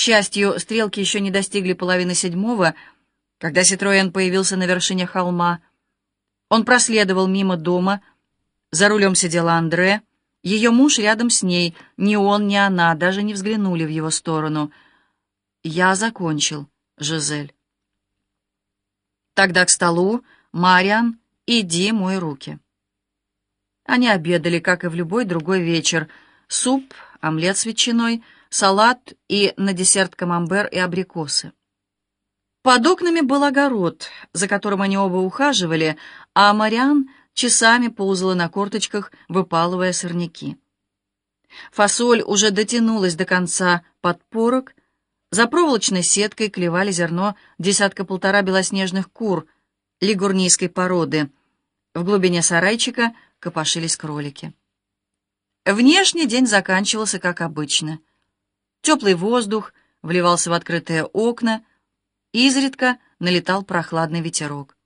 счастью, стрелки еще не достигли половины седьмого, когда Ситроен появился на вершине холма. Он проследовал мимо дома. За рулем сидела Андре. Ее муж рядом с ней. Ни он, ни она даже не взглянули в его сторону. «Я закончил, Жизель». «Тогда к столу, Мариан, иди мой руки». Они обедали, как и в любой другой вечер. Суп, омлет с ветчиной, салат и на десерт камамбер и абрикосы. Под окнами был огород, за которым они оба ухаживали, а Мариан часами ползала на корточках, выпалывая сорняки. Фасоль уже дотянулась до конца подпорок, за проволочной сеткой клевали зерно десятка-полтора белоснежных кур лигурнийской породы. В глубине сарайчика копошились кролики. Внешний день заканчивался, как обычно. Теплый воздух вливался в открытые окна, Изредка налетал прохладный ветерок.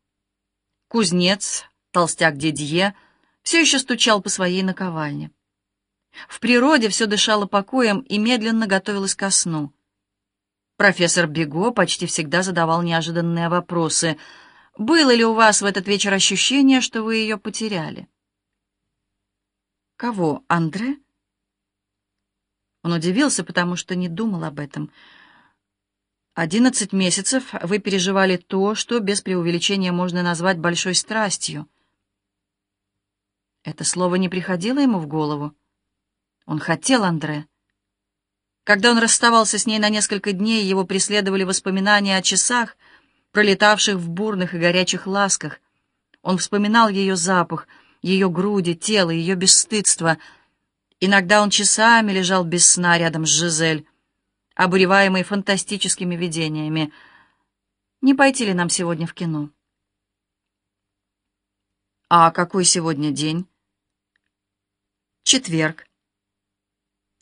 Кузнец, толстяк Дидье, все еще стучал по своей наковальне. В природе все дышало покоем и медленно готовилось ко сну. Профессор Бего почти всегда задавал неожиданные вопросы. «Было ли у вас в этот вечер ощущение, что вы ее потеряли?» «Кого, Андре?» Он удивился, потому что не думал об этом. Одиннадцать месяцев вы переживали то, что без преувеличения можно назвать большой страстью. Это слово не приходило ему в голову. Он хотел Андре. Когда он расставался с ней на несколько дней, его преследовали воспоминания о часах, пролетавших в бурных и горячих ласках. Он вспоминал ее запах, ее груди, тело, ее бесстыдство. Иногда он часами лежал без сна рядом с Жизель обуреваемый фантастическими видениями. Не пойти ли нам сегодня в кино? А какой сегодня день? Четверг.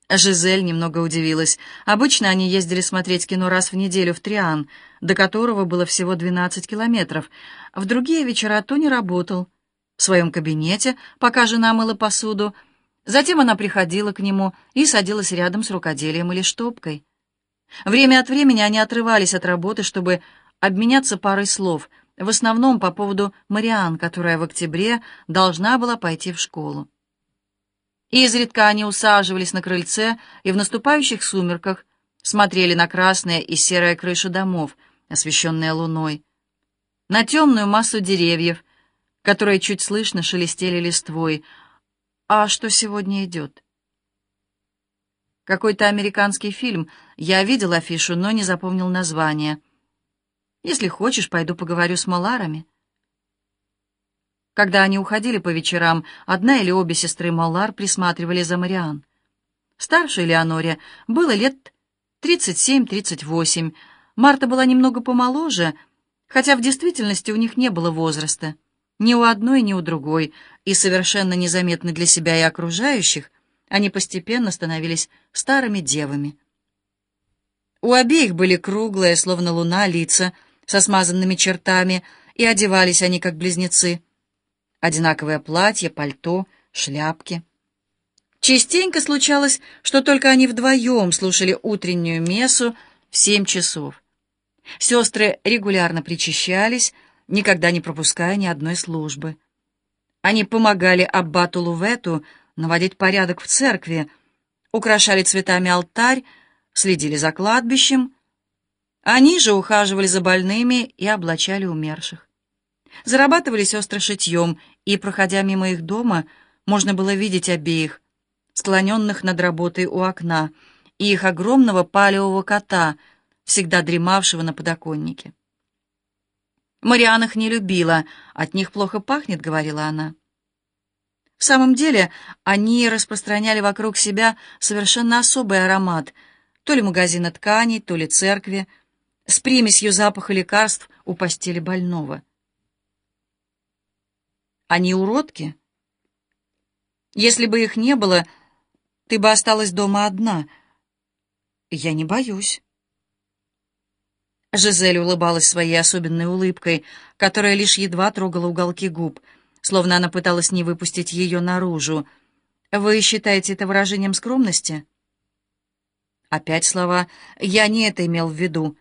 Жизель немного удивилась. Обычно они ездили смотреть кино раз в неделю в Триан, до которого было всего 12 километров. В другие вечера Тони работал в своем кабинете, пока жена мыла посуду. Затем она приходила к нему и садилась рядом с рукоделием или штопкой. Время от времени они отрывались от работы, чтобы обменяться парой слов, в основном по поводу Мариан, которая в октябре должна была пойти в школу. Изредка они усаживались на крыльце и в наступающих сумерках смотрели на красные и серые крыши домов, освещенные луной, на темную массу деревьев, которые чуть слышно шелестели листвой. А что сегодня идет? Какой-то американский фильм. Я видел афишу, но не запомнил название. Если хочешь, пойду поговорю с Маларами. Когда они уходили по вечерам, одна или обе сестры Малар присматривали за Мариан. Старшей Леоноре было лет 37-38. Марта была немного помоложе, хотя в действительности у них не было возраста. Ни у одной, ни у другой, и совершенно незаметно для себя и окружающих — они постепенно становились старыми девами. У обеих были круглые, словно луна, лица со смазанными чертами, и одевались они как близнецы. Одинаковое платье, пальто, шляпки. Частенько случалось, что только они вдвоем слушали утреннюю мессу в семь часов. Сестры регулярно причащались, никогда не пропуская ни одной службы. Они помогали аббату Лувету наводить порядок в церкви, украшали цветами алтарь, следили за кладбищем. Они же ухаживали за больными и облачали умерших. Зарабатывали сестры шитьем, и, проходя мимо их дома, можно было видеть обеих, склоненных над работой у окна, и их огромного палевого кота, всегда дремавшего на подоконнике. Мариан их не любила, от них плохо пахнет, — говорила она. В самом деле, они распространяли вокруг себя совершенно особый аромат, то ли магазина тканей, то ли церкви, с примесью запаха лекарств у постели больного. Они уродки? Если бы их не было, ты бы осталась дома одна. Я не боюсь. Жизель улыбалась своей особенной улыбкой, которая лишь едва трогала уголки губ — словно она пыталась не выпустить ее наружу. «Вы считаете это выражением скромности?» Опять слова «я не это имел в виду»,